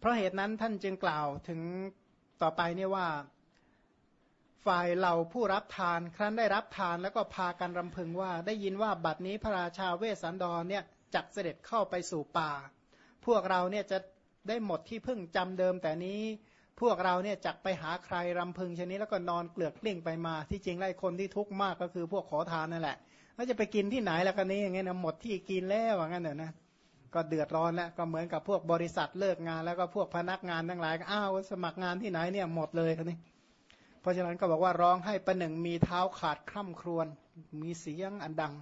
เพราะเหตุนั้นท่านจึงกล่าวถึงต่อไปเนี่ยว่าฝ่ายเราผู้รับทานครั้นได้รับทานแล้วก็พากันรำพึงว่า ได้ยินว่าบัดนี้พระราชาเวสสันดรเนี่ยจักเสด็จเข้าไปสู่ป่า พวกเราเนี่ยจะได้หมดที่พึ่งจำเดิมแต่นี้ พวกเราเนี่ยจักไปหาใครรำพึงชนิดแล้วก็นอนเกลือกกลิ้งไปมาที่จริงไล่คนที่ทุกข์มากก็คือพวกขอทานนั่นแหละแล้วจะไปกินที่ไหนแล้วกันนี้อย่างเงี้ยนะหมดที่กินแล้วอย่างนั้นเนอะนะ ก็เดือดร้อนแล้วก็เหมือนกับพวกบริษัทเลิกงาน แล้วก็พวกพนักงานทั้งหลายอ้าวสมัครงานที่ไหนเนี่ยหมดเลยคนนี้ เพราะฉะนั้นก็บอกว่าร้องให้ประหนึ่งมีเท้าขาดคร่ำครวญมีเสียงอันดัง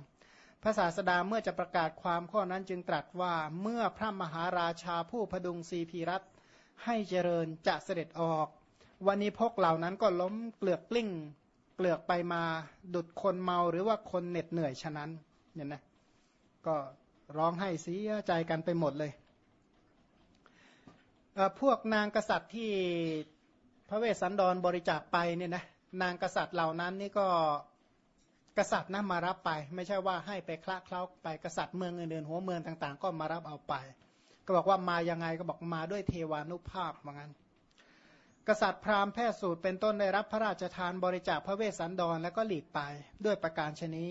พระศาสดาเมื่อจะประกาศความข้อนั้นจึงตรัสว่าเมื่อพระมหาราชาผู้พดุงสีพีรัตให้เจริญจะเสด็จออก วันนี้พกเหล่านั้นก็ล้มเกลือกกลิ้ง เกลือกไปมาดุดคนเมาหรือว่าคนเหน็ดเหนื่อยฉะนั้นเนี่ยนะก็ ร้องให้เสียใจกันไปหมดเลยพวกนางกษัตริย์ที่พระเวสสันดรบริจาคไปเนี่ยนะนางกษัตริย์เหล่านั้นนี่ก็กษัตริย์นะมารับไป ไม่ใช่ว่าให้ไปคละเคล้าไปกษัตริย์เมืองอื่นๆหัวเมืองต่างๆ ก็มารับเอาไป ก็บอกว่ามายังไงก็บอกมาด้วยเทวานุภาพเหมือนกันกษัตริย์พราหมณ์แพทย์สูตรเป็นต้นได้รับพระราชทานบริจาคพระเวสสันดรแล้วก็หลีกไปด้วยประการชนี้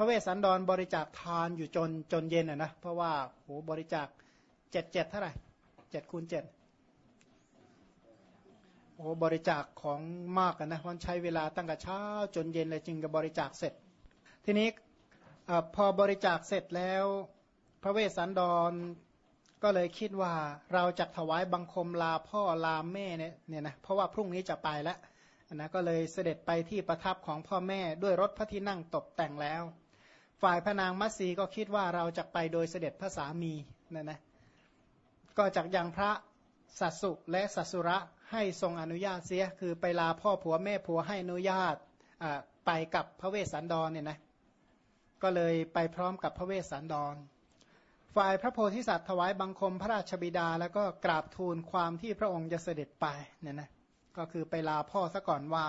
พระเวสสันดรบริจาคทานอยู่จนจนเย็นอะนะเพราะว่าโหบริจาคเจ็ดเจ็ดเท่าไหร่เจ็ดคูณเจ็ดโอ้บริจาคของมากนะวันใช้เวลาตั้งแต่เช้าจนเย็นเลยจึงจะบริจาคเสร็จ ทีนี้อพอบริจาคเสร็จแล้ว พระเวสสันดรก็เลยคิดว่าเราจะถวายบังคมลาพ่อลาแม่เนี่ยเนี่ยนะเพราะว่าพรุ่งนี้จะไปแล้วนะก็เลยเสด็จไปที่ประทับของพ่อแม่ด้วยรถพระที่นั่งตกแต่งแล้ว ฝ่ายพนางมัตสีก็คิดว่าเราจะไปโดยเสด็จพระสามีนั่นนะก็จากยังพระสัสุและสัสุระให้ทรงอนุญาตเสีย คือไปลาพ่อผัวแม่ผัวให้อนุญาตไปกับพระเวสสันดรเนี่ยนะก็เลยไปพร้อมกับพระเวสสันดร ฝ่ายพระโพธิสัตว์ถวายบังคมพระราชบิดา แล้วก็กราบทูลความที่พระองค์จะเสด็จไปเนี่ยนะก็คือไปลาพ่อซะก่อนว่า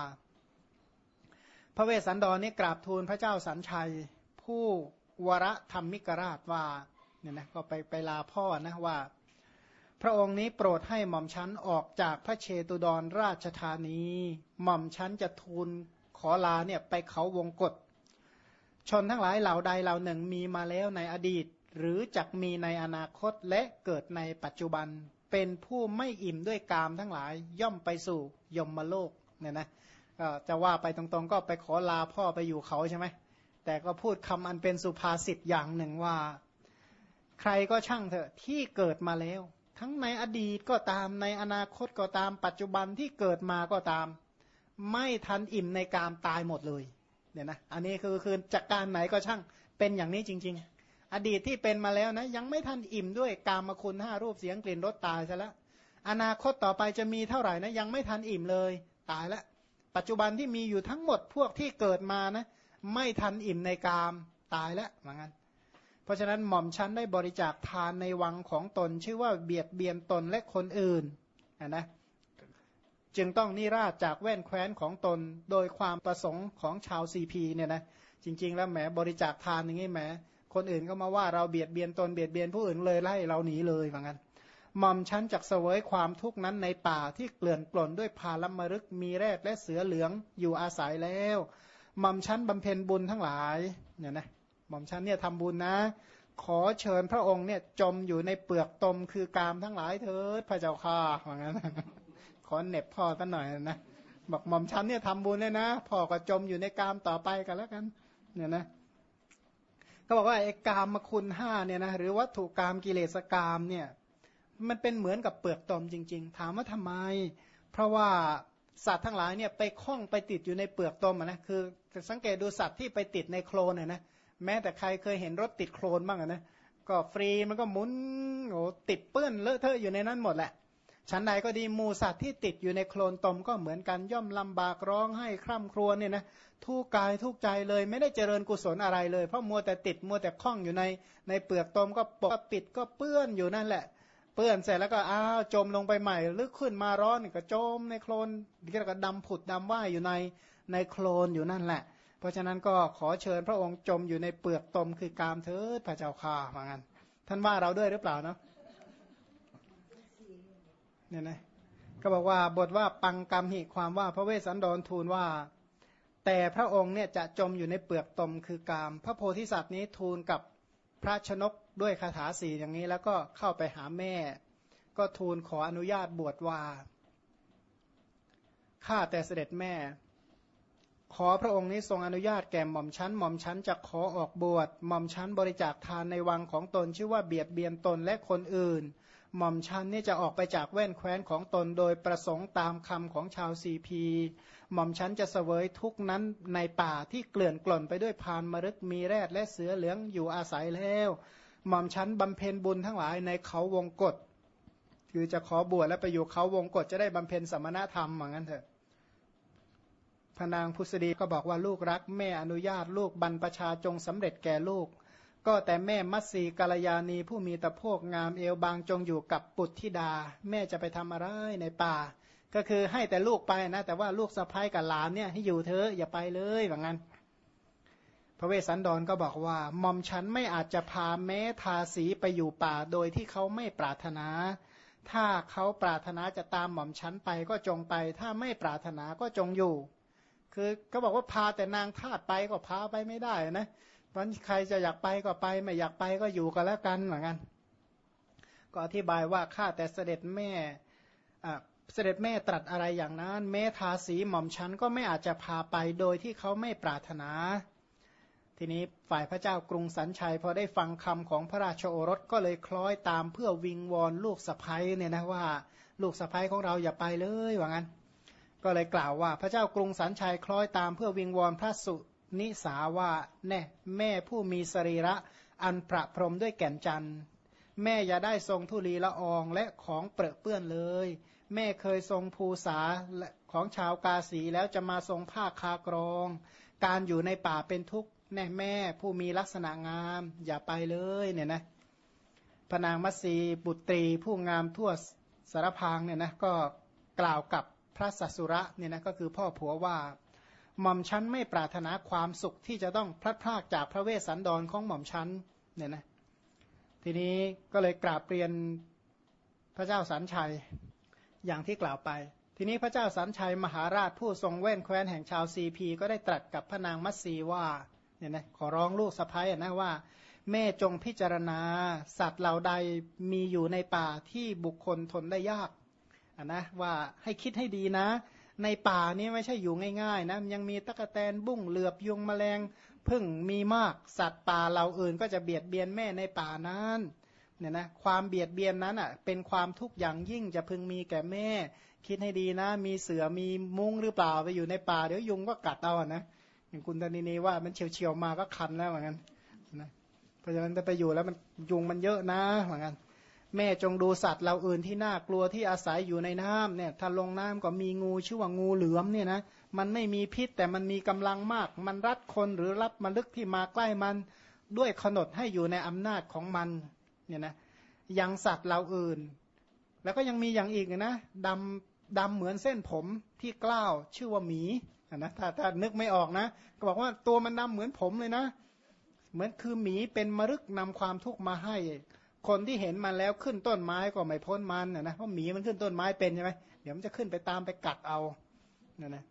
พระเวสสันดรนี่กราบทูลพระเจ้าสัญชัย ผู้วรธรรมมิกราชว่าเนี่ยนะก็ไปไปลาพ่อนะว่า พระองค์นี้โปรดให้หม่อมชั้นออกจากพระเชตุดรราชธานี หม่อมชั้นจะทูลขอลาเนี่ยไปเขาวงกฏชนทั้งหลายเหล่าใดเหล่าหนึ่งมีมาแล้วในอดีต หรือจักมีในอนาคตและเกิดในปัจจุบันเป็นผู้ไม่อิ่มด้วยกามทั้งหลายย่อมไปสู่ยมมโลกเนี่ยนะก็จะว่าไปตรงๆ ก็ไปขอลาพ่อไปอยู่เขาใช่ไหม แต่ก็พูดคำอันเป็นสุภาษิตอย่างหนึ่งว่า ใครก็ช่างเถอะที่เกิดมาแล้ว ทั้งในอดีตก็ตามในอนาคตก็ตามปัจจุบันที่เกิดมาก็ตาม ไม่ทันอิ่มในกามตายหมดเลยเนี่ยนะอันนี้คือคือจากการไหนก็ช่างเป็นอย่างนี้จริง ๆ อดีตที่เป็นมาแล้วนะยังไม่ทันอิ่มด้วยกามคุณห้ารูปเสียงกลิ่นรสตายซะแล้วอนาคตต่อไปจะมีเท่าไหร่นะยังไม่ทันอิ่มเลย ตายแล้วปัจจุบันที่มีอยู่ทั้งหมดพวกที่เกิดมานะ ไม่ทันอิ่มในกามตายแล้วเหมือนกันเพราะฉะนั้นหม่อมชั้นได้บริจาคทานในวังของตน ชื่อว่าเบียดเบียนตนและคนอื่นนะจึงต้องนิราชจากแว่นแคว้นของตนโดยความประสงค์ของชาวซีพีเนี่ยนะจริง ๆ แล้วแหมบริจาคทานอย่างนี้แหมคนอื่นก็มาว่าเราเบียดเบียนตนเบียดเบียนผู้อื่นเลยไล่เราหนีเลยเหมือนกันหม่อมชั้นจักเสวยความทุกข์นั้นในป่าที่เกลื่อนกล่นด้วยพาลมรึกมีแรดและเสือเหลืองอยู่อาศัยแล้ว หม่อมชั้นบำเพ็ญบุญทั้งหลายเนี่ยนะหม่อมชั้นเนี่ยทำบุญนะ ขอเชิญพระองค์เนี่ยจมอยู่ในเปลือกตมคือกามทั้งหลายเถิดพระเจ้าค่ะเหมือนกันขอเน็บพ่อตั้งหน่อยนะบอกหม่อมชั้นเนี่ยทำบุญเลยนะพ่อก็จมอยู่ในกามต่อไปกันแล้วกันเนี่ยนะเขาบอกว่าไอ้กามคุณห้าเนี่ยนะหรือวัตถุกรรมกิเลสกรรมเนี่ยมันเป็นเหมือนกับเปลือกตมจริง ๆ ถามว่าทำไม เพราะว่าสัตว์ทั้งหลายเนี่ยไปคล้องไปติดอยู่ในเปลือกตมนะคือ สังเกตดูสัตว์ที่ไปติดในโคลนเนี่ยนะแม้แต่ใครเคยเห็นรถติดโคลนบ้างนะก็ฟรีมันก็หมุนโอ้ติดเปื้อนเลอะเทอะอยู่ในนั้นหมดแหละชั้นใดก็ดีมูสัตว์ที่ติดอยู่ในโคลนตมก็เหมือนกันย่อมลำบากร้องให้คร่ำครวญเนี่ยนะทุกกายทุกใจเลยไม่ได้เจริญกุศลอะไรเลย เพราะมัวแต่ติดมัวแต่คล้องอยู่ในในเปลือกตมก็ปกปิดก็เปื้อนอยู่นั่นแหละ เปื้อนเสร็จแล้วก็อ้าวจมลงไปใหม่ลึกขึ้นมาร้อนก็จมในโคลนที่ก็ดำผุดดำว่ายอยู่ใน ในโคลนอยู่นั่นแหละ เพราะฉะนั้นก็ขอเชิญพระองค์จมอยู่ในเปลือกตมคือกามเถิดพระเจ้าข่าเหมือนกันท่านว่าเราด้วยหรือเปล่าเนาะเนี่ยนะก็บอกว่าบทว่าปังกรรมหิความว่าพระเวสสันดรทูลว่า แต่พระองค์เนี่ยจะจมอยู่ในเปลือกตมคือกาม พระโพธิสัตว์นี้ทูลกับพระชนกด้วยคาถาสีอย่างนี้ แล้วก็เข้าไปหาแม่ ก็ทูลขออนุญาตบวชว่าข้าแต่เสด็จแม่ ขอพระองค์นี้ทรงอนุญาตแก่หม่อมชั้นหม่อมชั้นจะขอออกบวชหม่อมชั้นบริจาคทานในวังของตนชื่อว่าเบียดเบียนตนและคนอื่น หม่อมชันนี่จะออกไปจากแว่นแคว้นของตนโดยประสงค์ตามคำของชาวซีพี หม่อมชันจะเสวยทุกนั้นในป่าที่เกลื่อนกล่นไปด้วยพานมรึกมีแรดและเสือเหลืองอยู่อาศัยแล้ว หม่อมชันบำเพ็ญบุญทั้งหลายในเขาวงกฏคือจะขอบวชและไปอยู่เขาวงกฏจะได้บำเพ็ญสมณธรรมเหมือนกันเถอะ พนางพุษดีก็บอกว่าลูกรัก แม่อนุญาตลูกบรรพชาจงสำเร็จแก่ลูก ก็แต่แม่มัตสีกาลยานีผู้มีตะโพกงามเอวบางจงอยู่กับปุตธิดา แม่จะไปทำอะไรในป่า ก็คือให้แต่ลูกไปนะ แต่ว่าลูกสะพ้ายกับหลานเนี่ยให้อยู่เธออย่าไปเลยแบบนั้น พระเวสสันดรก็บอกว่าหม่อมฉันไม่อาจจะพาแม้ทาสีไปอยู่ป่าโดยที่เขาไม่ปรารถนาถ้าเขาปรารถนาจะตามหม่อมฉันไปก็จงไป ถ้าไม่ปรารถนาก็จงอยู่ คือก็บอกว่าพาแต่นางทาตไปก็พาไปไม่ได้นะเพราะใครจะอยากไปก็ไปไม่อยากไปก็อยู่กันแล้วกันเหมือนกัน ก็อธิบายว่าข้าแต่เสด็จแม่เสด็จแม่ตรัสอะไรอย่างนั้น แม้ทาสีหม่อมชันก็ไม่อาจจะพาไปโดยที่เขาไม่ปรารถนา ทีนี้ฝ่ายพระเจ้ากรุงสันชัยพอได้ฟังคำของพระราชโอรสก็เลยคล้อยตามเพื่อวิงวอนลูกสะพ้ยเนี่ยนะว่า ลูกสะพ้ยของเราอย่าไปเลยว่างั้น ก็เลยกล่าวว่าพระเจ้ากรุงสันชัยคล้อยตามเพื่อวิงวอนพระสุนิสาว่าแน่แม่ผู้มีสรีระอันประพรมด้วยแก่นจันทร์ แม่อย่าได้ทรงทุลีละอองและของเปรอะเปื้อนเลย แม่เคยทรงภูษาของชาวกาสีแล้วจะมาทรงผ้าคากรอง การอยู่ในป่าเป็นทุกข์แน่แม่ผู้มีลักษณะงาม อย่าไปเลยเนี่ยนะพนางมัสีบุตรีผู้งามทั่วสารพางเนี่ยนะก็กล่าวกับ ระสัสุระเนี่ยนะก็คือพ่อผัวว่าหม่อมชั้นไม่ปรารถนาความสุขที่จะต้องพลัดพรากจากพระเวสสันดรของหม่อมชั้นเนี่ยนะทีนี้ก็เลยกราบเรียนพระเจ้าสันชัยอย่างที่กล่าวไป ทีนี้พระเจ้าสันชัยมหาราชผู้ทรงเว้นแคว้นแห่งชาวซีพี ก็ได้ตรัสกับพระนางมัตสีว่าเนี่ยนะขอร้องลูกสะพ้ายนะว่า แม่จงพิจารณา สัตว์เหล่าใดมีอยู่ในป่าที่บุคคลทนได้ยาก นนะว่าให้คิดให้ดีนะ ในป่านี้ไม่ใช่อยู่ง่ายๆนะยังมีตะกแตนบุ้งเหลือบยุงแมลงพึ่งมีมากสัตว์ป่าเหล่าอื่น ก็จะเบียดเบียนแม่ในป่านั้นเนี่ยนะความเบียดเบียนนั้นอะเป็นความทุกข์อย่างยิ่งจะพึงมีแก่แม่ คิดให้ดีนะ มีเสือมีมุ้งหรือเปล่าไปอยู่ในป่าเดี๋ยวยุงก็กัดเอานะอย่างคุณตานีนีว่ามันเฉียวๆมาก็คันแล้วเหมือนกันนะเพราะฉะนั้นถ้าไปอยู่แล้วมันยุงมันเยอะนะเหมือนกัน แม่จงดูสัตว์เราอื่นที่น่ากลัวที่อาศัยอยู่ในน้ำเนี่ยถ้าลงน้ำก็มีงูชื่อว่างูเหลือมเนี่ยนะมันไม่มีพิษแต่มันมีกำลังมาก มันรัดคนหรือรับมลึกที่มาใกล้มันด้วยขนดให้อยู่ในอำนาจของมันเนี่ยนะยังสัตว์เราอื่น แล้วก็ยังมีอย่างอีกนะดำดำเหมือนเส้นผมที่กล้าวชื่อว่าหมีนะถ้าถ้านึกไม่ออกนะ ก็บอกว่าตัวมันดำเหมือนผมเลยนะ เหมือนคือหมีเป็นมรึกนำความทุกข์มาให้ คนที่เห็นมันแล้วขึ้นต้นไม้ก็ไม่พ้นมันนะนะเพราะหมีมันขึ้นต้นไม้เป็นใช่ไหมเดี๋ยวมันจะขึ้นไปตามไปกัดเอาเนี่ยนะ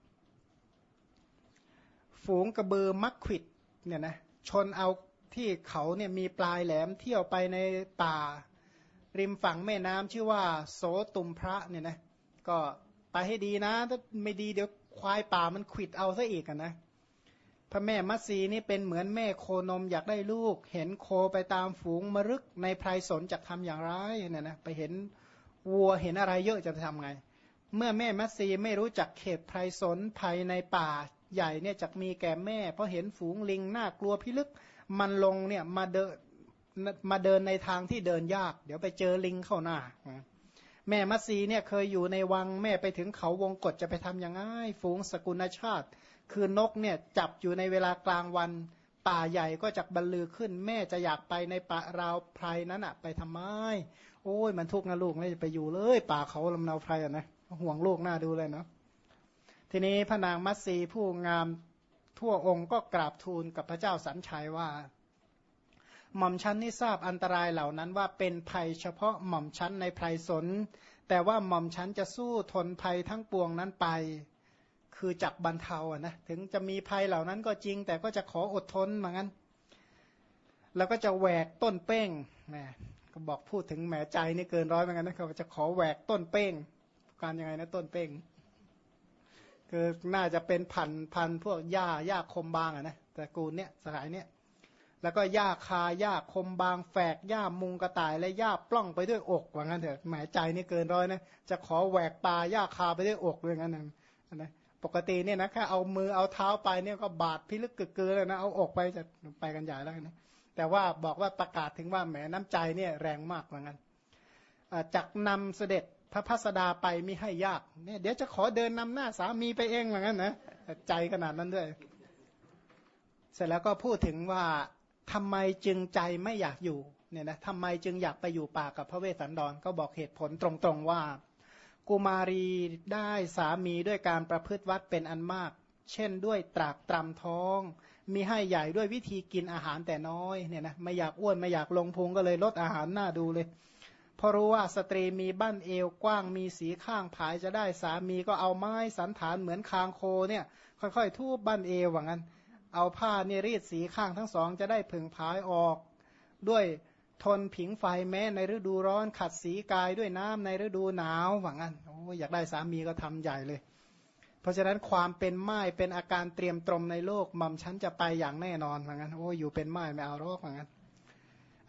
ฝูงกระเบือมักขิดเนี่ยนะชนเอาที่เขาเนี่ยมีปลายแหลมเที่ยวไปในป่า ริมฝั่งแม่น้ำชื่อว่า โสตุมพระเนี่ยนะก็ไปให้ดีนะ ถ้าไม่ดีเดี๋ยวควายป่ามันขิดเอาซะอีกนะ พระแม่มัตสีนี่เป็นเหมือนแม่โคนมอยากได้ลูก เห็นโคไปตามฝูงมรึกในไพรสนจะทำอย่างไรเนี่ยนะไปเห็นวัวเห็นอะไรเยอะจะทำไง เมื่อแม่มัตสีไม่รู้จักเขตไพรสนภายในป่าใหญ่เนี่ยจะมีแก่แม่ เพราะเห็นฝูงลิงน่ากลัวพิลึกมันลงเนี่ยมาเดินมาเดินในทางที่เดินยาก เดี๋ยวไปเจอลิงเข้าหน้า แม่มัตสีเนี่ยเคยอยู่ในวังแม่ไปถึงเขาวงกฏจะไปทำยังไงฝูงสกุลชาติ คือนกเนี่ยจับอยู่ในเวลากลางวัน ป่าใหญ่ก็จะบรรลือขึ้น แม่จะอยากไปในป่าราวไพรนั้นอะไปทำไม โอ้ยมันทุกข์นะลูกไม่ไปอยู่เลย ป่าเขาลำนาไพรอะนะห่วงลูกหน้าดูเลยเนาะทีนี้พระนางมัตสีผู้งามทั่วองค์ก็กราบทูลกับพระเจ้าสันชัยว่าหม่อมชั้นนี่ทราบอันตรายเหล่านั้นว่าเป็นภัยเฉพาะหม่อมชั้นในไพรสน แต่ว่าหม่อมฉันจะสู้ทนภัยทั้งปวงนั้นไป คือจักบรรเทาอะนะถึงจะมีภัยเหล่านั้นก็จริง แต่ก็จะขออดทนเหมือนกันแล้วก็จะแหวกต้นเป้งแหมก็บอกพูดถึงแหมใจนี่เกินร้อยเหมือนกันนะเขาจะขอแหวกต้นเป้ง การยังไงนะต้นเป้งคือน่าจะเป็นพันพันพวกหญ้าหญ้าคมบางอะนะแต่กูลเนี้ยสายเนี้ยแล้วก็หญ้าคาหญ้าคมบางแฝกหญ้ามุงกระต่ายและหญ้าปล้องไปด้วยอกว่างั้นเถอะหมายใจนี่เกินร้อยนะจะขอแหวกปลาหญ้าคาไปด้วยอกด้วยงั้นนะนะ ปกติเนี่ยนะแค่เอามือเอาเท้าไปเนี่ยก็บาดพิลึกกึกเกือแล้วนะเอาอกไปจะไปกันใหญ่แล้วนะแต่ว่าบอกว่าประกาศถึงว่าแหมน้ำใจเนี่ยแรงมากว่างั้นจักนำเสด็จพระพัสดาไปมิให้ยากเนี่ยเดี๋ยวจะขอเดินนำหน้าสามีไปเองเหมือนกันนะใจขนาดนั้นด้วย เสร็จแล้วก็พูดถึงว่าทำไมจึงใจไม่อยากอยู่เนี่ยนะทำไมจึงอยากไปอยู่ป่ากับพระเวสสันดรก็บอกเหตุผลตรงๆว่า กุมารีได้สามีด้วยการประพฤติวัดเป็นอันมาก เช่นด้วยตรากตรำท้อง มีให้ใหญ่ด้วยวิธีกินอาหารแต่น้อยเนี่ยนะไม่อยากอ้วนไม่อยากลงพุงก็เลยลดอาหารหน้าดูเลยพอรู้ว่าสตรีมีบั้นเอวกว้างมีสีข้างผายจะได้สามีก็เอาไม้สันฐานเหมือนคางโคเนี่ยค่อยๆ ทูบบั้นเอวว่างั้น เอาผ้าเนี่ยรีดสีข้างทั้งสองจะได้ผึ่งผายออก ด้วย ทนผิงไฟแม้ในฤดูร้อน ขัดสีกายด้วยน้ำในฤดูหนาวว่างั้นโอ้อยากได้สามีก็ทำใหญ่เลย เพราะฉะนั้นความเป็นไม้เป็นอาการเตรียมตรมในโลกมัมฉันจะไปอย่างแน่นอนว่างั้นโอ้อยู่เป็นไม้ไม่เอารอกว่างั้น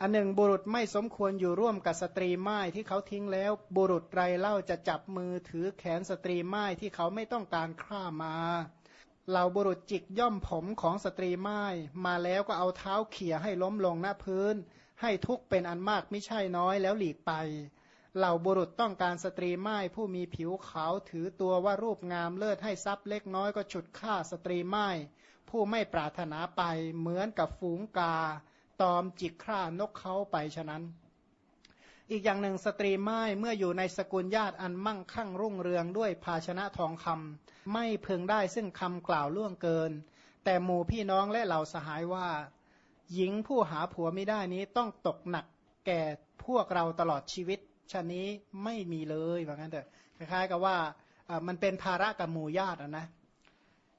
อันหนึ่งบุรุษไม่สมควรอยู่ร่วมกับสตรีหม้ายที่เขาทิ้งแล้ว บุรุษไรเล่าจะจับมือถือแขนสตรีไม้ที่เขาไม่ต้องการฆ่ามาเหล่าบุรุษจิกย่อมผมของสตรีหม้ายมาแล้วก็เอาเท้าเขี่ยให้ล้มลง ณ พื้น ให้ทุกข์เป็นอันมากไม่ใช่น้อยแล้วหลีกไป เหล่าบุรุษต้องการสตรีหม้ายผู้มีผิวขาวถือตัวว่ารูปงามเลิศให้ทรัพย์เล็กน้อยก็ฉุดฆ่าสตรีไม้ผู้ไม่ปรารถนาไปเหมือนกับฝูงกา ตอมจิกฆ่านกเขาไปฉะนั้น อีกอย่างหนึ่งสตรีไม้เมื่ออยู่ในสกุลญาติอันมั่งคั่งรุ่งเรืองด้วยภาชนะทองคำไม่เพึงได้ซึ่งคำกล่าวล่วงเกิน แต่หมู่พี่น้องและเหล่าสหายว่า หญิงผู้หาผัวไม่ได้นี้ต้องตกหนักแก่พวกเราตลอดชีวิตชะนี้ไม่มีเลยว่างั้นเถอะคล้ายๆกับว่ามันเป็นภาระกับหมู่ญาตินะ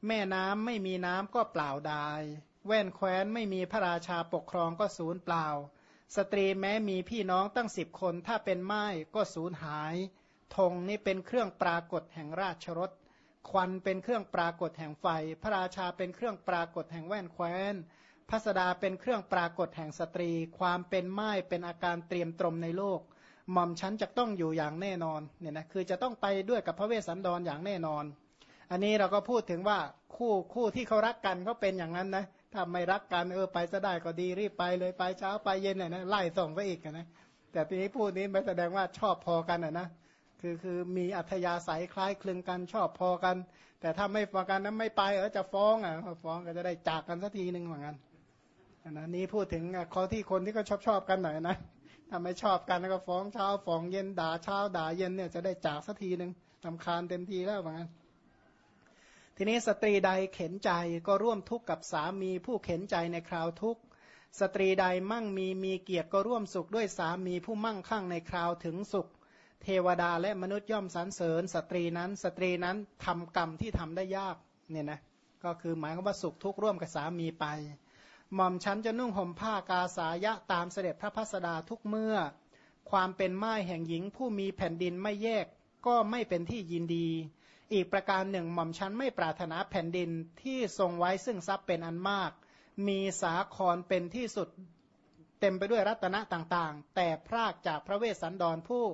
แม่น้ำไม่มีน้ำก็เปล่าดาย แว่นแคว้นไม่มีพระราชาปกครองก็สูญเปล่า สตรีแม้มีพี่น้องตั้งสิบคนถ้าเป็นม่ายก็สูญหายธงนี่เป็นเครื่องปรากฏแห่งราชรถควันเป็นเครื่องปรากฏแห่งไฟ พระราชาเป็นเครื่องปรากฏแห่งแว่นแคว้น ภัสดาเป็นเครื่องปรากฏแห่งสตรี ความเป็นม่ายเป็นอาการเกรียมตรมในโลกหม่อมชั้นจะต้องอยู่อย่างแน่นอนเนี่ยนะคือจะต้องไปด้วยกับพระเวสสันดรออย่างแน่นอน อันนี้เราก็พูดถึงว่าคู่คู่ที่เขารักกันเขาเป็นอย่างนั้นนะถ้าไม่รักกันเออไปจะได้ก็ดีรีบไปเลยไปเช้าไปเย็นเลยนะไล่ส่งไปอีกนะแต่ทีนี้พูดนี้ไม่แสดงว่าชอบพอกันนะคือคือมีอัธยาศัยคล้ายคลึงกันชอบพอกัน แต่ถ้าไม่พอกันนั้นไม่ไปเออจะฟ้องอะฟ้องก็จะได้จากกันสักทีหนึ่งเหมือนกัน นะนี้พูดถึงข้อที่คนที่ก็ชอบชอบกันหน่อยนะถ้าไม่ชอบกันก็ฟ้องเช้าฟ้องเย็นด่าเช้าด่าเย็นเนี่ยจะได้จากสักทีหนึ่งรำคาญเต็มทีแล้วเหมือนกันทีนี้สตรีใดเข็ญใจก็ร่วมทุกข์กับสามีผู้เข็ญใจในคราวทุกข์สตรีใดมั่งมีมีเกียรติก็ร่วมสุขด้วยสามีผู้มั่งคั่งในคราวถึงสุข เทวดาและมนุษย์ย่อมสรรเสริญ สตรีนั้นสตรีนั้นทำกรรมที่ทำได้ยากเนี่ยนะก็คือหมายความว่าสุขทุกข์ร่วมกับสามีไป หม่อมฉันจะนุ่งห่มผ้ากาสายะตามเสด็จพระพัสดาทุกเมื่อ ความเป็นไม้แห่งหญิงผู้มีแผ่นดินไม่แยกก็ไม่เป็นที่ยินดี อีกประการหนึ่งหม่อมชั้นไม่ปรารถนาแผ่นดินที่ทรงไว้ซึ่งทรัพย์เป็นอันมาก มีสาครเป็นที่สุดเต็มไปด้วยรัตนะต่างๆ แต่พรากจากพระเวสสันดรผู้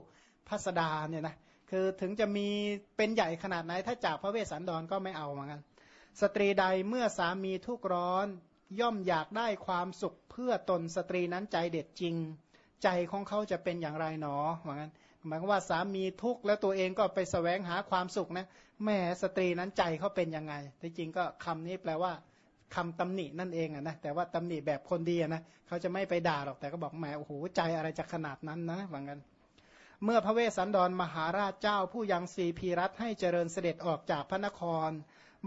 พัสดาเนี่ยนะคือถึงจะมีเป็นใหญ่ขนาดไหนถ้าจากพระเวสสันดรก็ไม่เอาเหมือนกันสตรีใดเมื่อสามีทุกข์ร้อน ย่อมอยากได้ความสุขเพื่อตนสตรีนั้นใจเด็ดจริง ใจของเขาจะเป็นอย่างไรหนอเหมือนกันหมายว่าสามีทุกข์แล้วตัวเองก็ไปแสวงหาความสุขนะแม่สตรีนั้นใจเขาเป็นยังไงที่จริงก็คำนี้แปลว่าคำตำหนินั่นเองอะนะแต่ว่าตำหนิแบบคนดีนะเขาจะไม่ไปด่าหรอกแต่ก็บอกแหมโอ้โหใจอะไรจะขนาดนั้นนะว่างั้นเมื่อพระเวสสันดรมหาราชเจ้าผู้ยังสีพีรัตให้เจริญเสด็จออกจากพระนคร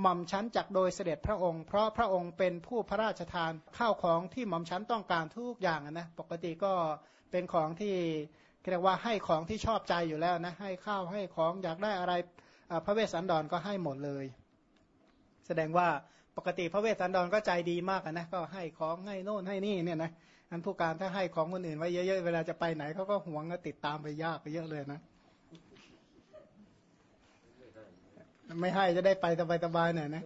หม่อมชั้นจักโดยเสด็จพระองค์ เพราะพระองค์เป็นผู้พระราชทานข้าวของที่หม่อมชั้นต้องการทุกอย่างนะปกติก็เป็นของที่เรียกว่าให้ของที่ชอบใจอยู่แล้วนะให้ข้าวให้ของอยากได้อะไรพระเวสสันดรก็ให้หมดเลย แสดงว่าปกติพระเวสสันดรก็ใจดีมากนะก็ให้ของให้โน่นให้นี่เนี่ยนะอันผู้การถ้าให้ของคนอื่นไว้เยอะๆเวลาจะไปไหนเขาก็หวงก็ติดตามไปยากไปเยอะเลยนะ ไม่ให้จะได้ไปสบายๆหน่อยนะ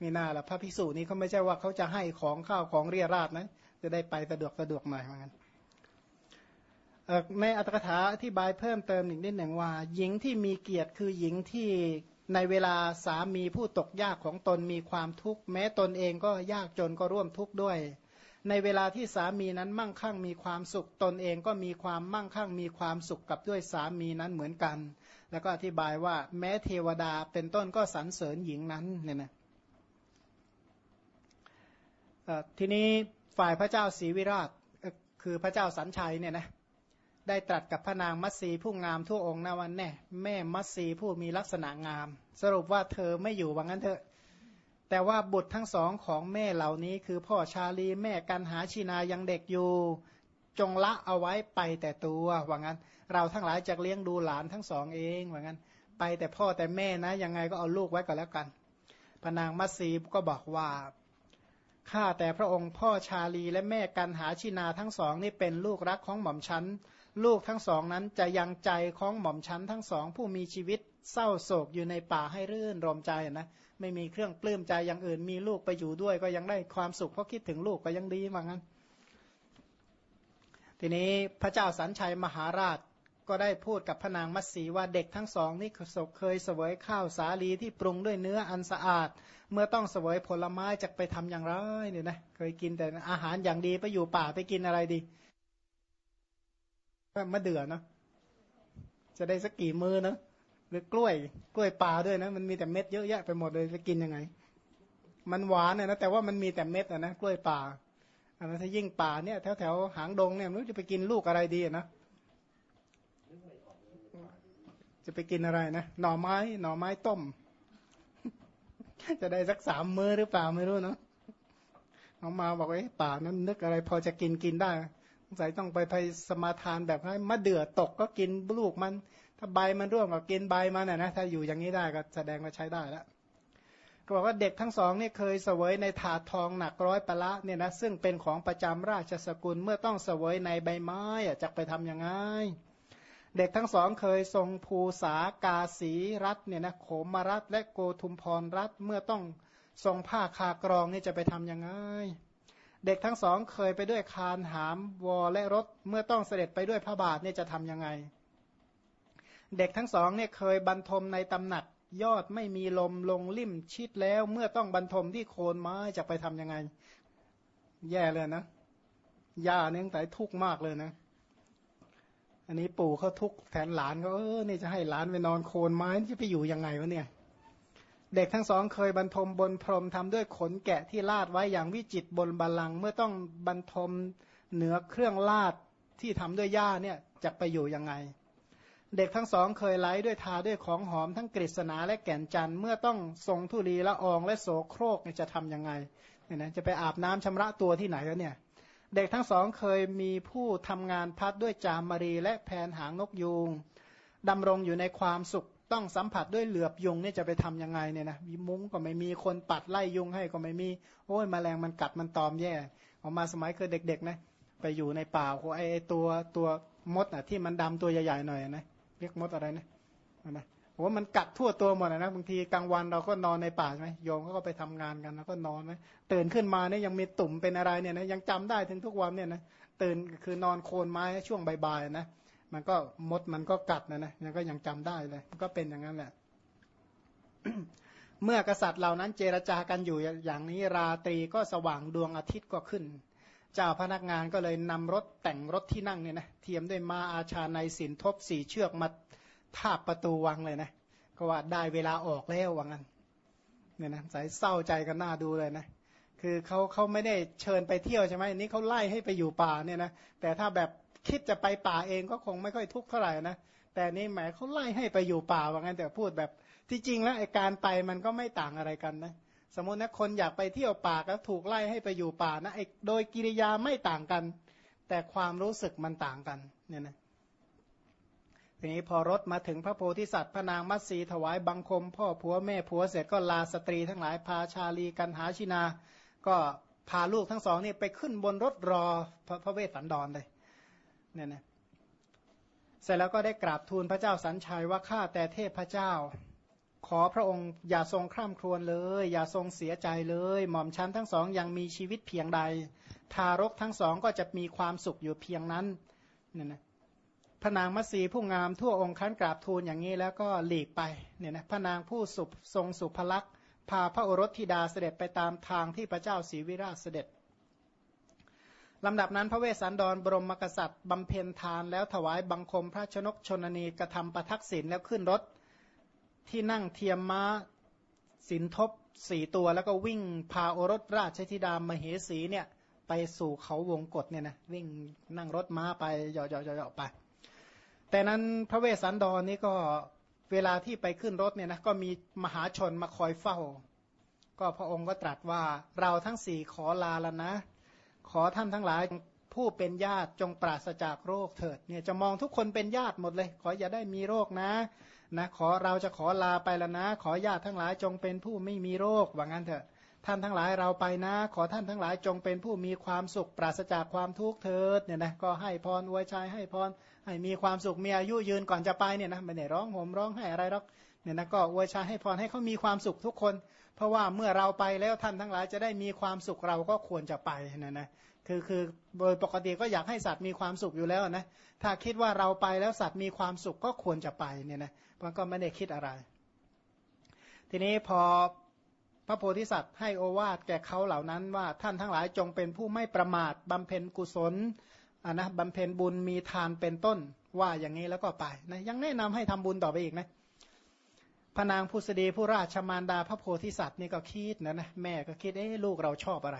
มีหน้าละพระภิกษุนี้เขาไม่ใช่ว่าเขาจะให้ของข้าวของเรียราดนะจะได้ไปสะดวกสะดวกหน่อยเหมือนกันในอัตถกถาอธิบายเพิ่มเติมอีกนิดหนึ่งว่า หญิงที่มีเกียรติคือหญิงที่ในเวลาสามีผู้ตกยากของตนมีความทุกข์แม้ตนเองก็ยากจนก็ร่วมทุกข์ด้วย ในเวลาที่สามีนั้นมั่งคั่งมีความสุขตนเองก็มีความมั่งคั่งมีความสุขกับด้วยสามีนั้นเหมือนกัน แล้วก็อธิบายว่าแม้เทวดาเป็นต้นก็สรรเสริญหญิงนั้นเนี่ยนะทีนี้ฝ่ายพระเจ้าศรีวิราชคือพระเจ้าสันชัยเนี่ยนะได้ตรัสกับพระนางมัตสีผู้งามทั่วองค์นาวันแน่แม่มัตสีผู้มีลักษณะงาม สรุปว่าเธอไม่อยู่ว่างั้นเถอะ แต่ว่าบุตรทั้งสองของแม่เหล่านี้ คือพ่อชาลีแม่กันหาชินายังเด็กอยู่ จงละเอาไว้ไปแต่ตัวว่างั้น เราทั้งหลายจะเลี้ยงดูหลานทั้งสองเองว่างั้น ไปแต่พ่อแต่แม่นะยังไงก็เอาลูกไว้ก่อนแล้วกันพนางมัตสีก็บอกว่าข้าแต่พระองค์พ่อชาลีและแม่กันหาชินาทั้งสองนี่เป็นลูกรักของหม่อมฉันลูกทั้งสองนั้นจะยังใจของหม่อมชั้นทั้งสอง ผู้มีชีวิตเศร้าโศกอยู่ในป่าให้รื่นรมใจนะไม่มีเครื่องปลื้มใจอย่างอื่นมีลูกไปอยู่ด้วยก็ยังได้ความสุขเพราะคิดถึงลูกก็ยังดีมางั้น ทีนี้พระเจ้าสันชัยมหาราชก็ได้พูดกับพระนางมัตสีว่าเด็กทั้งสองนี่เคยเสวยข้าวสาลีที่ปรุงด้วยเนื้ออันสะอาด เมื่อต้องเสวยผลไม้จะไปทำอย่างไรเนี่ยนะเคยกินแต่อาหารอย่างดีไปอยู่ป่าไปกินอะไรดีมะเดื่อเนาะจะได้สักกี่มือเนาะหรือกล้วยกล้วยปลาด้วยนะ มันมีแต่เม็ดเยอะแยะไปหมดเลยจะกินยังไง มันหวานนะแต่ว่ามันมีแต่เม็ดนะนะกล้วยปลา อันนั้นถ้ายิ่งป่าเนี่ยแถวแถวหางดงเนี่ยไม่รู้จะไปกินลูกอะไรดีนะจะไปกินอะไรนะหน่อไม้หน่อไม้ต้ม จะได้สักสามมือหรือเปล่าไม่รู้เนาะเอามาบอกว่าป่านั้นนึกอะไร พอจะกินกินได้ใส่ต้องไปไปสมาทานแบบให้มะเดื่อตกก็กินลูกมัน ถ้าใบมันร่วงก็กินใบมันนะถ้าอยู่อย่างนี้ได้ก็แสดงว่าใช้ได้แล้ว ก็บอกว่าเด็กทั้งสองเนี่ยเคยเสวยในถาดทองหนักร้อยปะละเนี่ยนะซึ่งเป็นของประจำราชสกุลเมื่อต้องเสวยในใบไม้อะจะไปทํำยังไง เด็กทั้งสองเคยทรงภูษากาสีรัตเนี่ยนะโขมรัตและโกทุมพรรัตเมื่อต้องทรงผ้าคากรองนี่จะไปทํำยังไง เด็กทั้งสองเคยไปด้วยคานหามวอและรถเมื่อต้องเสด็จไปด้วยพระบาทเนี่ยจะทํำยังไง เด็กทั้งสองเนี่ยเคยบรรทมในตำหนัก ยอดไม่มีลมลงลิ่มชิดแล้ว เมื่อต้องบรรทมที่โคนไม้จะไปทํำยังไง แย่เลยนะย่าเนี่ยแต่ทุกข์มากเลยนะ อันนี้ปู่เขาทุกข์แทนหลานเขาเออนี่จะให้หลานไปนอนโคนไม้จะไปอยู่ยังไงวะเนี่ย เด็กทั้งสองเคยบรรทมบนพรมทำด้วยขนแกะที่ลาดไว้อย่างวิจิตบนบาลังเมื่อต้องบรรทมเหนือเครื่องลาดที่ทำด้วยหญ้าเนี่ยจะไปอยู่ยังไง เด็กทั้งสองเคยไล้ด้วยทาด้วยของหอมทั้งกฤษณาและแก่นจันเมื่อต้องทรงทุลีละอองและโสโครกจะทํำยังไงเนี่ยนะจะไปอาบน้ำชำระตัวที่ไหนแล้วเนี่ย เด็กทั้งสองเคยมีผู้ทำงานพัดด้วยจามมารีและแผนหางนกยูงดำรงอยู่ในความสุขต้องสัมผัสด้วยเหลือบยุงเนี่ยจะไปทํำยังไงเนี่ยนะมีมุ้งก็ไม่มีคนปัดไล่ยุงให้ก็ไม่มีโอ้ยมแมลงมันกัดมันตอมแย่ ออกมาสมัยคือเด็กๆนะไปอยู่ในป่าโอ้ไอตัวตัวมดอะที่มันดำตัวใหญ่ๆหน่อยนะ เรียกมดอะไรนะนะโอ้มันกัดทั่วตัวหมดนะบางทีกลางวันเราก็นอนในป่าใช่ไหมโยมก็ไปทำงานกันแล้วก็นอนไหมตื่นขึ้นมาเนี่ยยังมีตุ่มเป็นอะไรเนี่ยนะยังจำได้ถึงทุกวันเนี่ยนะตื่นคือนอนโคนไม้ช่วงบ่ายๆนะมันก็มดมันก็กัดนะนะยังก็ยังจำได้เลยก็เป็นอย่างนั้นแหละ เมื่อกษัตริย์เหล่านั้นเจรจากันอยู่อย่างนี้ราตรีก็สว่างดวงอาทิตย์ก็ขึ้น เจ้าพนักงานก็เลยนำรถแต่งรถที่นั่งเนี่ยนะเทียมด้วยมาอาชาในสินทบสี่เชือกมาทาบประตูวังเลยนะก็ว่าได้เวลาออกแล้วว่างั้นเนี่ยนะสายเศร้าใจกันหน้าดูเลยนะคือเขาเขาไม่ได้เชิญไปเที่ยวใช่ไหมนี้เขาไล่ให้ไปอยู่ป่าเนี่ยนะแต่ถ้าแบบคิดจะไปป่าเองก็คงไม่ค่อยทุกข์เท่าไหร่นะแต่นี่หมายเขาไล่ให้ไปอยู่ป่าว่างั้นแต่พูดแบบที่จริงแล้วไอการไปมันก็ไม่ต่างอะไรกันนะ สมมตินะคนอยากไปเที่ยวป่าก็ถูกไล่ให้ไปอยู่ป่านะไอโดยกิริยาไม่ต่างกัน แต่ความรู้สึกมันต่างกันเนี่ยนะทีนี้พอรถมาถึงพระโพธิสัตว์พระนางมัตสีถวายบังคม พ่อผัวแม่ผัวเสร็จก็ลาสตรีทั้งหลายพาชาลีกันหาชินา ก็พาลูกทั้งสองนี่ไปขึ้นบนรถรอพระพระเวสสันดรเลยเนี่ยนะเสร็จแล้วก็ได้กราบทูลพระเจ้าสัญชัยว่าข้าแต่เทพพระเจ้า ขอพระองค์อย่าทรงคร่ำครวญเลย อย่าทรงเสียใจเลย หม่อมชั้นทั้งสองยังมีชีวิตเพียงใด ทารกทั้งสองก็จะมีความสุขอยู่เพียงนั้นเนี่ยนะพระนางมัสีผู้งามทั่วองค์คันกราบทูลอย่างนี้แล้วก็หลีกไปเนี่ยนะพระนางผู้สุทรงสุภลักษณ์พาพระโอรสธิดาเสด็จไปตามทางที่พระเจ้าศรีวิราชเสด็จลำดับนั้นพระเวสสันดรบรมกษัตริย์บำเพ็ญทานแล้วถวายบังคมพระชนกชนนีกระทำประทักษิณแล้วขึ้นรถ ที่นั่งเทียมม้าสินทบสี่ตัวแล้วก็วิ่งพาโอรสราชธิดามเหสีเนี่ยไปสู่เขาวงกฏเนี่ยนะวิ่งนั่งรถม้าไปเหยาะๆๆไป แต่นั้นพระเวสสันดรนี่ก็เวลาที่ไปขึ้นรถเนี่ยนะก็มีมหาชนมาคอยเฝ้า ก็พระองค์ก็ตรัสว่าเราทั้งสี่ขอลาแล้วนะ ขอท่านทั้งหลายผู้เป็นญาติจงปราศจากโรคเถิดเนี่ยจะมองทุกคนเป็นญาติหมดเลย ขออย่าได้มีโรคนะ นะขอเราจะขอลาไปแล้วนะ ขอญาติทั้งหลายจงเป็นผู้ไม่มีโรคว่างั้นเถอะ ท่านทั้งหลายเราไปนะ ขอท่านทั้งหลายจงเป็นผู้มีความสุขปราศจากความทุกข์เถิดเนี่ยนะก็ให้พรอวยชัยให้พรให้มีความสุขมีอายุยืนก่อนจะไปเนี่ยนะไม่ได้ร้องห่มร้องให้อะไรหรอกเนี่ยนะก็อวยชัยให้พรให้เขามีความสุขทุกคน เพราะว่าเมื่อเราไปแล้วท่านทั้งหลายจะได้มีความสุขเราก็ควรจะไปนะนะคือคือโดยปกติก็อยากให้สัตว์มีความสุขอยู่แล้วนะ ถ้าคิดว่าเราไปแล้วสัตว์มีความสุขก็ควรจะไปเนี่ยนะมันก็ไม่ได้คิดอะไร ทีนี้พอพระโพธิสัตว์ให้โอวาทแก่เขาเหล่านั้นว่าท่านทั้งหลายจงเป็นผู้ไม่ประมาทบำเพ็ญกุศลอ่านะบำเพ็ญบุญมีทานเป็นต้นว่าอย่างนี้แล้วก็ไปนะยังแนะนำให้ทำบุญต่อไปอีกนะพระนางผู้สดีผู้ราชมารดาพระโพธิสัตว์นี่ก็คิดนะนะแม่ก็คิดเอ๊ลูกเราชอบอะไร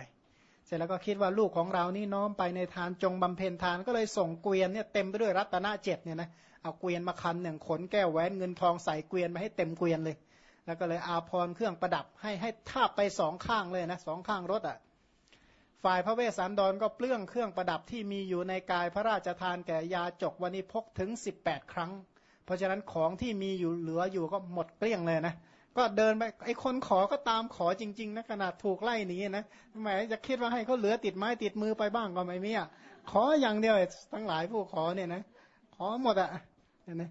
เสร็จแล้วก็คิดว่าลูกของเรานี่น้อมไปในทานจงบำเพ็ญทานก็เลยส่งเกวียนเนี่ยเต็มไปด้วยรัตนเจ็ดเนี่ยนะเอาเกวียนมาคันหนึ่งขนแก้วแหวนเงินทองใส่เกวียนมาให้เต็มเกวียนเลย แล้วก็เลยอาพรเครื่องประดับให้ให้ทาบไปสองข้างเลยนะสองข้างรถอะ่ะฝ่ายพระเวสสันดรก็เปลื้องเครื่องประดับที่มีอยู่ในกายพระราชทานแก่ยาจกวันิพกถึง 18 ครั้ง เพราะฉะนั้นของที่มีอยู่เหลืออยู่ก็หมดเกลี้ยงเลยนะ ก็เดินไปไอ้คนขอก็ตามขอจริง ๆนะขนาดถูกไล่หนีนะทำไมจะคิดว่าให้เขาเหลือติดไม้ติดมือไปบ้างก็ไม่มีอะขออย่างเดียวทั้งหลายผู้ขอเนี่ยนะขอหมดอะเห็นไหม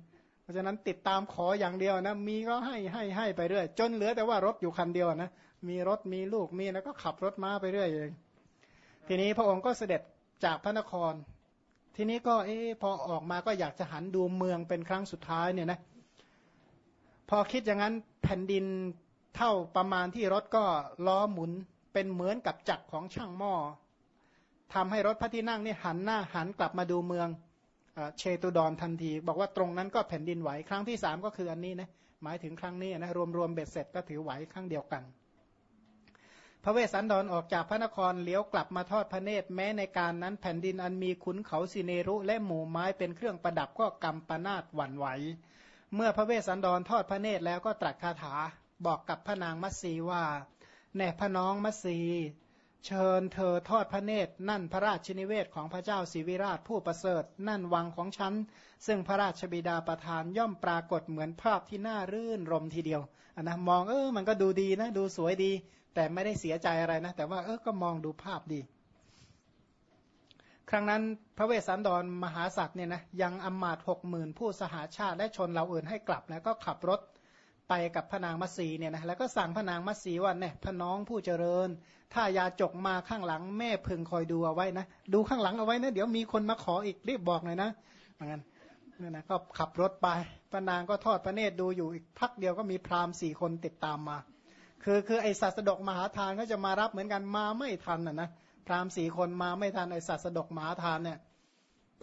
ราะฉะนั้นติดตามขออย่างเดียวนะมีก็ให้ให้ให้ไปเรื่อย จนเหลือแต่ว่ารถอยู่คันเดียวนะมีรถมีลูกมีแล้วก็ขับรถม้าไปเรื่อยเองทีนี้พระองค์ก็เสด็จจากพระนคร ทีนี้ก็เออพอออกมาก็อยากจะหันดูเมืองเป็นครั้งสุดท้ายเนี่ยนะ พอคิดอย่างนั้นแผ่นดินเท่าประมาณที่รถก็ล้อหมุนเป็นเหมือนกับจักรของช่างหม้อทำให้รถพระที่นั่งนี่หันหน้าหันกลับมาดูเมืองเชตุดอนทันที บอกว่าตรงนั้นก็แผ่นดินไหวครั้งที่สามก็คืออันนี้นะหมายถึงครั้งนี้นะรวมรวมเบ็ดเสร็จก็ถือไหวครั้งเดียวกัน พระเวสสันดรออกจากพระนครเลี้ยวกลับมาทอดพระเนตรแม้ในการนั้นแผ่นดินอันมีขุนเขาสิเนรุ และหมู่ไม้เป็นเครื่องประดับก็กำปนาตหวั่นไหว เมื่อพระเวสสันดรทอดพระเนตรแล้วก็ตรัสคาถาบอกกับพระนางมัตสีว่า แน่พระน้องมัตสีเชิญเธอทอดพระเนตร นั่นพระราชนิเวศของพระเจ้าศิวิราชผู้ประเสริฐ นั่นวังของฉัน ซึ่งพระราชบิดาประทานย่อมปรากฏเหมือนภาพที่น่ารื่นรมทีเดียวอนนะมองเออมันก็ดูดีนะ ดูสวยดี แต่ไม่ได้เสียใจอะไรนะ แต่ว่าเออก็มองดูภาพดี ครั้งนั้นพระเวสสันดรมหาสัตว์เนี่ยนะยังอำมาตหกหมื่นผู้สหาชาติและชนเราอื่นให้กลับแล้วก็ขับรถไปกับพระนางมัสีเนี่ยนะแล้วก็สั่งพระนางมัสีว่าเนี่ยพระน้องผู้เจริญ ถ้ายาจกมาข้างหลังแม่พึงคอยดูเอาไว้นะดูข้างหลังเอาไว้นะเดี๋ยวมีคนมาขออีกรีบบอกหน่อยนะเหมือนกันเนี่ยนะก็ขับรถไปพระนางก็ทอดพระเนตรดูอยู่อีกพักเดียวก็มีพราหมณ์สี่คนติดตามมา คือคือไอสัตสดกมหาทานก็จะมารับเหมือนกันมาไม่ทันอะนะ พราหมณ์สี่คนมาไม่ทันไอสัตสดกหมาทานเนี่ย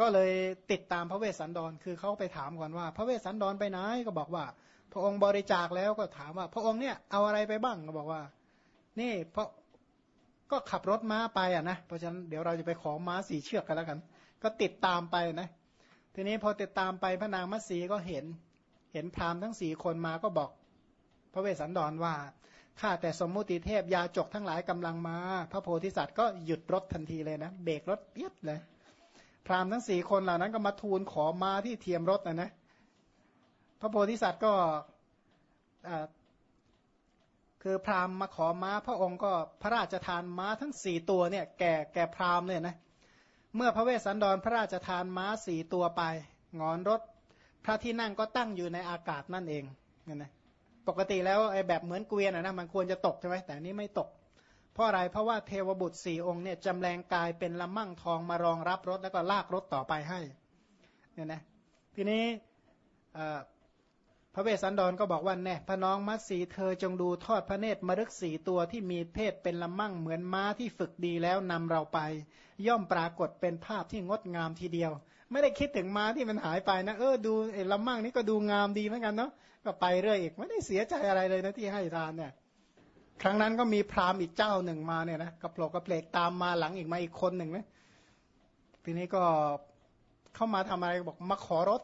ก็เลยติดตามพระเวสสันดร คือเขาไปถามก่อนว่า พระเวสสันดรไปไหนก็บอกว่า พระองค์บริจาคแล้วก็ถามว่า พระองค์เนี่ยเอาอะไรไปบ้างก็บอกว่า นี่พระก็ขับรถม้าไปอะนะเพราะฉะนั้นเดี๋ยวเราจะไปขอม้าสี่เชือกกันแล้วกัน ก็ติดตามไปนะ ทีนี้พอติดตามไปพระนางมัตสีก็เห็น เห็นพราหมณ์ทั้งสี่คนมาก็บอก พระเวสสันดรว่า ข้าแต่สมมุติเทพยาจกทั้งหลายกำลังมา พระโพธิสัตว์ก็หยุดรถทันทีเลยนะ เบรกรถเปียดเลย พราหมณ์ทั้งสี่คนเหล่านั้นก็มาทูลขอมาที่เทียมรถนะนะ พระโพธิสัตว์ก็คือพราหมณ์มาขอม้า พระองค์ก็พระราชทานม้าทั้งสี่ตัวเนี่ยแก่แก่พราหมณ์เนี่ยนะเมื่อพระเวสสันดรพระราชทานม้าสี่ตัวไป งอนรถ พระที่นั่งก็ตั้งอยู่ในอากาศนั่นเองเนี่ยนะ ปกติแล้วไอ้แบบเหมือนเกวียนนะมันควรจะตกใช่ไหมแต่นี้ไม่ตก เพราะอะไรเพราะว่าเทวบุตรสี่องค์เนี่ยจำแรงกายเป็นละมั่งทองมารองรับรถแล้วก็ลากรถต่อไปให้เนี่ยนะทีนี้พระเวสสันดรก็บอกว่าแน่พระน้องมัตสีเธอจงดูทอดพระเนตรมรึกสีตัวที่มีเพศเป็นละมั่งเหมือนม้าที่ฝึกดีแล้วนำเราไป ย่อมปรากฏเป็นภาพที่งดงามทีเดียว ไม่ได้คิดถึงม้าที่มันหายไปนะเออดูไอ้ละมั่งนี่ก็ดูงามดีเหมือนกันเนาะก็ไปเรื่อยอีกไม่ได้เสียใจอะไรเลยนะที่ให้ทานเนี่ย ครั้งนั้นก็มีพราหมณ์อีกเจ้าหนึ่งมาเนี่ยนะกระโปลกกระเพลกตามมาหลังอีกมาอีกคนหนึ่งนะทีนี้ก็เข้ามาทำอะไรบอกมาขอรถ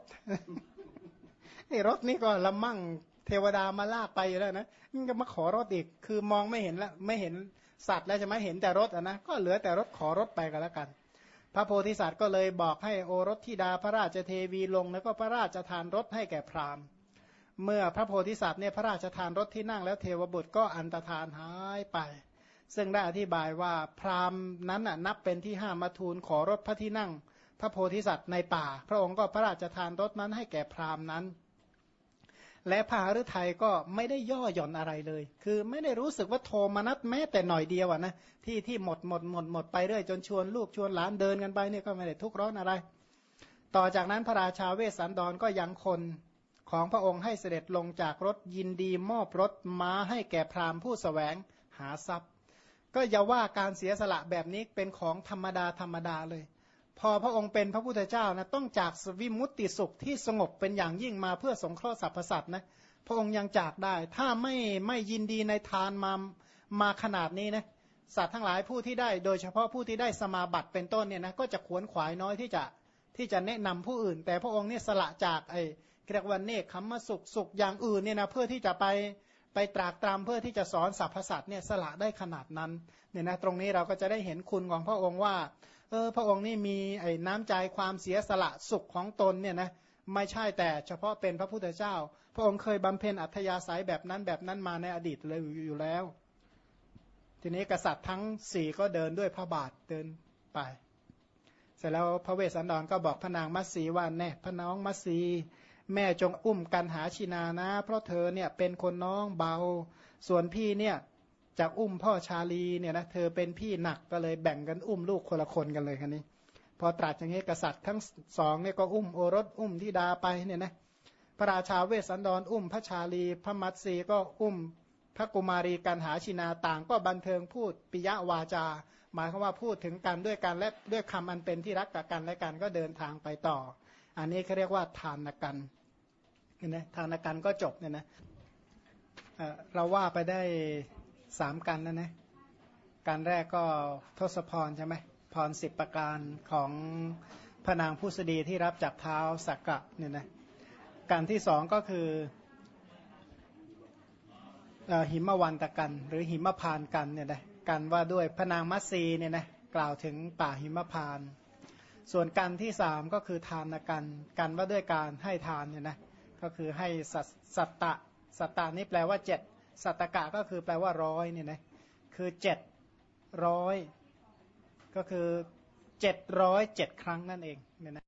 ไอ้รถนี่ก็ละมั่งเทวดามาลากไปอยู่แล้วนะมันก็มาขอรถอีก คือมองไม่เห็นแล้วไม่เห็นสัตว์แล้วจะไหมเห็นแต่รถอะนะก็เหลือแต่รถขอรถไปกันแล้วกัน พระโพธิสัตว์ก็เลยบอกให้โอรสธิดาพระราชเทวีลง แล้วก็พระราชทานรถให้แก่พราหมณ์ เมื่อพระโพธิสัตว์เนี่ยพระราชทานรถที่นั่งแล้วเทวบุตรก็อันตรธานหายไป ซึ่งได้อธิบายว่าพราหมณ์นั้นนับเป็นที่ห้ามาทูลขอรถพระที่นั่ง พระโพธิสัตว์ในป่า พระองค์ก็พระราชทานรถนั้นให้แก่พราหมณ์นั้น และพาฤทัยก็ไม่ได้ย่อหย่อนอะไรเลย คือไม่ได้รู้สึกว่าโทมนัสแม้แต่หน่อยเดียวอะนะที่ที่หมดหมดหมดหมดไปเรื่อยจนชวนลูกชวนหลานเดินกันไปเนี่ยก็ไม่ได้ทุกข์ร้อนอะไร ต่อจากนั้นพระราชาเวสสันดรก็ยังคนของพระองค์ให้เสด็จลงจากรถยินดีมอบรถม้าให้แก่พราหมณ์ผู้สแสวงหาทรัพย์ ก็อย่าว่าการเสียสละแบบนี้เป็นของธรรมดาธรรมดาเลย พอพระองค์เป็นพระพุทธเจ้านะต้องจากสวิมุตติสุขที่สงบเป็นอย่างยิ่งมาเพื่อสงเคราะห์สรรพสัตว์นะพระองค์ยังจากได้ ถ้าไม่ไม่ยินดีในทานมามาขนาดนี้นะสัตว์ทั้งหลายผู้ที่ได้ โดยเฉพาะผู้ที่ได้สมาบัติเป็นต้นเนี่ยนะก็จะขวนขวายน้อยที่จะที่จะแนะนำผู้อื่น แต่พระองค์เนี่ยสละจากไอ้เรียกว่าเนคขมสุขสุขอย่างอื่นเนี่ยนะเพื่อที่จะไปไปตรากตรำเพื่อที่จะสอนสรรพสัตว์เนี่ยสละได้ขนาดนั้นเนี่ยนะตรงนี้เราก็จะได้เห็นคุณของพระองค์ว่า เออพระองค์นี่มีไอ้น้ำใจความเสียสละสุขของตนเนี่ยนะไม่ใช่แต่เฉพาะเป็นพระพุทธเจ้า พระองค์เคยบำเพ็ญอัธยาศัยแบบนั้นแบบนั้นมาในอดีตเลยอยู่แล้ว ทีนี้กษัตริย์ทั้งสี่ก็เดินด้วยพระบาทเดินไป เสร็จแล้วพระเวสสันดรก็บอกพระนางมัตสีว่าแน่พระน้องมัตสีแม่จงอุ้มกันหาชินานะ เพราะเธอเนี่ยเป็นคนน้องเบา ส่วนพี่เนี่ย จากอุ้มพ่อชาลีเนี่ยนะเธอเป็นพี่หนักก็เลยแบ่งกันอุ้มลูกคนละคนกันเลยคันนี้ พอตรัสอย่างนี้กษัตริย์ทั้งสองเนี่ยก็อุ้มโอรสอุ้มธิดาไปเนี่ยนะพระราชาเวสสันดรอุ้มพระชาลี พระมัตสีก็อุ้มพระกุมารีกันหาชินาต่างก็บันเทิงพูดปิยวาจา หมายความว่าพูดถึงกันด้วยกันและด้วยคำอันเป็นที่รักกับกันและกันก็เดินทางไปต่อ อันนี้เขาเรียกว่าทานกันเห็นไหมทานกันก็จบเนี่ยนะเราว่าไปได้ สามกันแล้วนะการแรกก็ทศพรใช่ไหมพรสิบประการของพระนางผู้สดีที่รับจากเท้าสักกะเนี่ยนะการที่สองก็คือหิมวันตะกัน หรือหิมพานกันเนี่ยนะกันว่าด้วยพระนางมัตสีเนี่ยนะกล่าวถึงป่าหิมพาน ส่วนกันที่สามก็คือทานกันกันว่าด้วยการให้ทานเนี่ยนะก็คือให้สัตตะสัตตานี่แปลว่าเจ็ด สัตกะก็คือแปลว่าร้อยเนี่ยนะคือเจ็ดร้อยก็คือเจ็ดร้อยเจ็ดครั้งนั่นเองเนี่ยนะ